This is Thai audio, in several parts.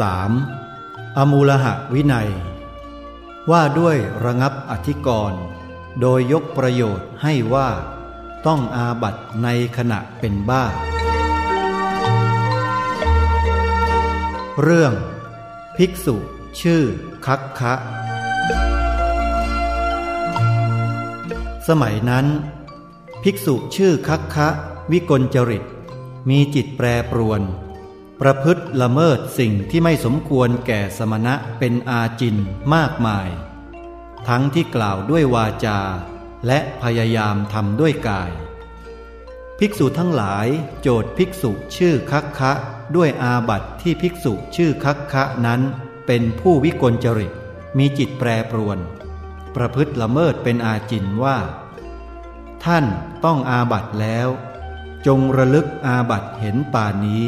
3. อมูลหะวินัย ว่าด้วยระงับอธิกรณ์โดยยกประโยชน์ให้ว่า ต้องอาบัตในขณะเป็นบ้า เรื่อง ภิกษุ ชื่อ คักคะ สมัยนั้น ภิกษุชื่อคักคะ วิกลจริต มีจิตแปรปรวน ประพฤติละเมิดสิ่งที่ไม่สมควรแก่สมณะเป็นอาจินมากมาย ทั้งที่กล่าวด้วยวาจา และพยายามทำด้วยกาย ภิกษุทั้งหลายโจทย์ภิกษุชื่อคักคะ ด้วยอาบัติที่ภิกษุชื่อคักคะนั้นเป็นผู้วิกลจริตมีจิตแปรปรวน ประพฤติละเมิดเป็นอาจินว่า ท่านต้องอาบัตแล้ว จงระลึกอาบัตเห็นป่านี้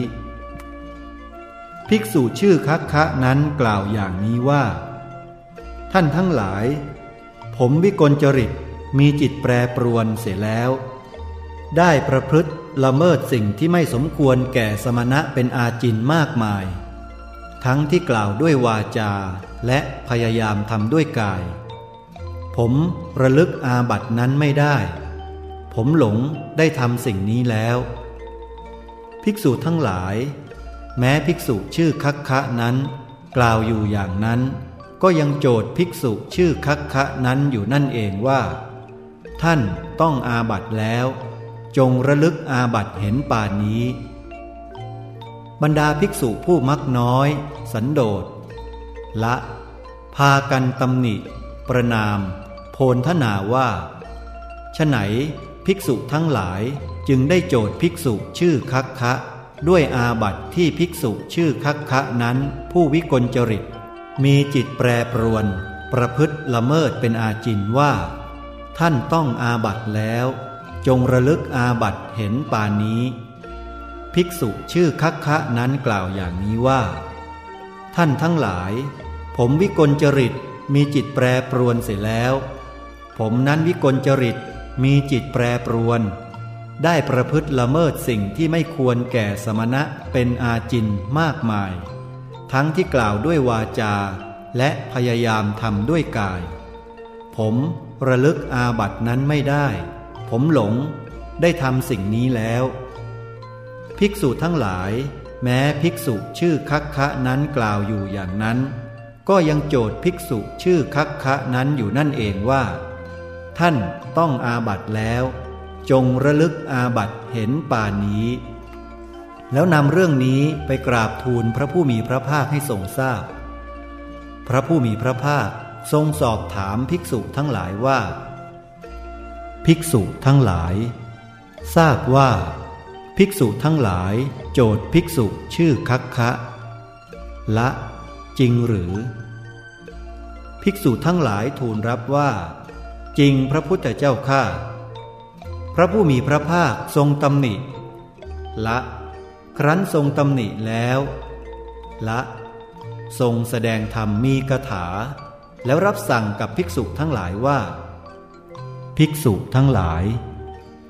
ภิกษุชื่อคักคะนั้นกล่าวอย่างนี้ว่า ท่านทั้งหลาย ผมวิกลจริตมีจิตแปรปรวนเสียแล้ว ได้ประพฤติละเมิดสิ่งที่ไม่สมควรแก่สมณะเป็นอาจินมากมาย ทั้งที่กล่าวด้วยวาจาและพยายามทำด้วยกาย ผมระลึกอาบัตินั้นไม่ได้ ผมหลงได้ทำสิ่งนี้แล้ว ภิกษุทั้งหลาย แม้ภิกษุชื่อคักคะนั้น กล่าวอยู่อย่างนั้น ก็ยังโจทย์ภิกษุชื่อคักคะนั้นอยู่นั่นเองว่า ท่านต้องอาบัตแล้ว จงระลึกอาบัตเห็นป่านนี้ บรรดาภิกษุผู้มักน้อย สันโดษละ พากันตำหนิ ประนาม โพนทนาว่าฉไหนภิกษุทั้งหลายจึงได้โจทย์ภิกษุชื่อคักคะ ด้วยอาบัติที่ภิกษุชื่อคักคะนั้น ผู้วิกลจริต มีจิตแปรปรวน ประพฤติละเมิดเป็นอาจินว่า ท่านต้องอาบัติแล้ว จงระลึกอาบัติเห็นป่านนี้ ภิกษุชื่อคักคะนั้นกล่าวอย่างนี้ว่า ท่านทั้งหลาย ผมวิกลจริตมีจิตแปรปรวนเสร็จแล้ว ผมนั้นวิกลจริตมีจิตแปรปรวน ได้ประพฤติละเมิดสิ่งที่ไม่ควรแก่สมณะเป็นอาจินมากมาย ทั้งที่กล่าวด้วยวาจา และพยายามทำด้วยกาย ผมระลึกอาบัตินั้นไม่ได้ ผมหลงได้ทำสิ่งนี้แล้ว ภิกษุทั้งหลาย แม้ภิกษุชื่อคักคะนั้นกล่าวอยู่อย่างนั้น ก็ยังโจทย์ภิกษุชื่อคักคะนั้นอยู่นั่นเองว่า ท่านต้องอาบัตแล้ว จงระลึกอาบัตเห็นป่านี้ แล้วนำเรื่องนี้ไปกราบทูลพระผู้มีพระภาคให้ทรงทราบพพระผู้มีพระภาคทรงสอบถามภิกษุทั้งหลายว่า ภิกษุทั้งหลาย ทราบว่า ภิกษุทั้งหลาย โจทย์ภิกษุชื่อคักคะ ละจริงหรือ ภิกษุทั้งหลายทูลรับว่า จริงพระพุทธเจ้าข้า พระผู้มีพระภาคทรงตำหนิ ละ ครั้นทรงตำหนิแล้ว ละ ทรงแสดงธรรมมีกถา แล้วรับสั่งกับภิกษุทั้งหลายว่า ภิกษุทั้งหลาย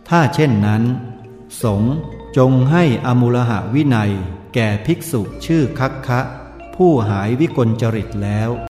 ถ้าเช่นนั้น สงจงให้อมุลหะวินัย แก่ภิกษุชื่อคักคะ ผู้หายวิกลจริตแล้ว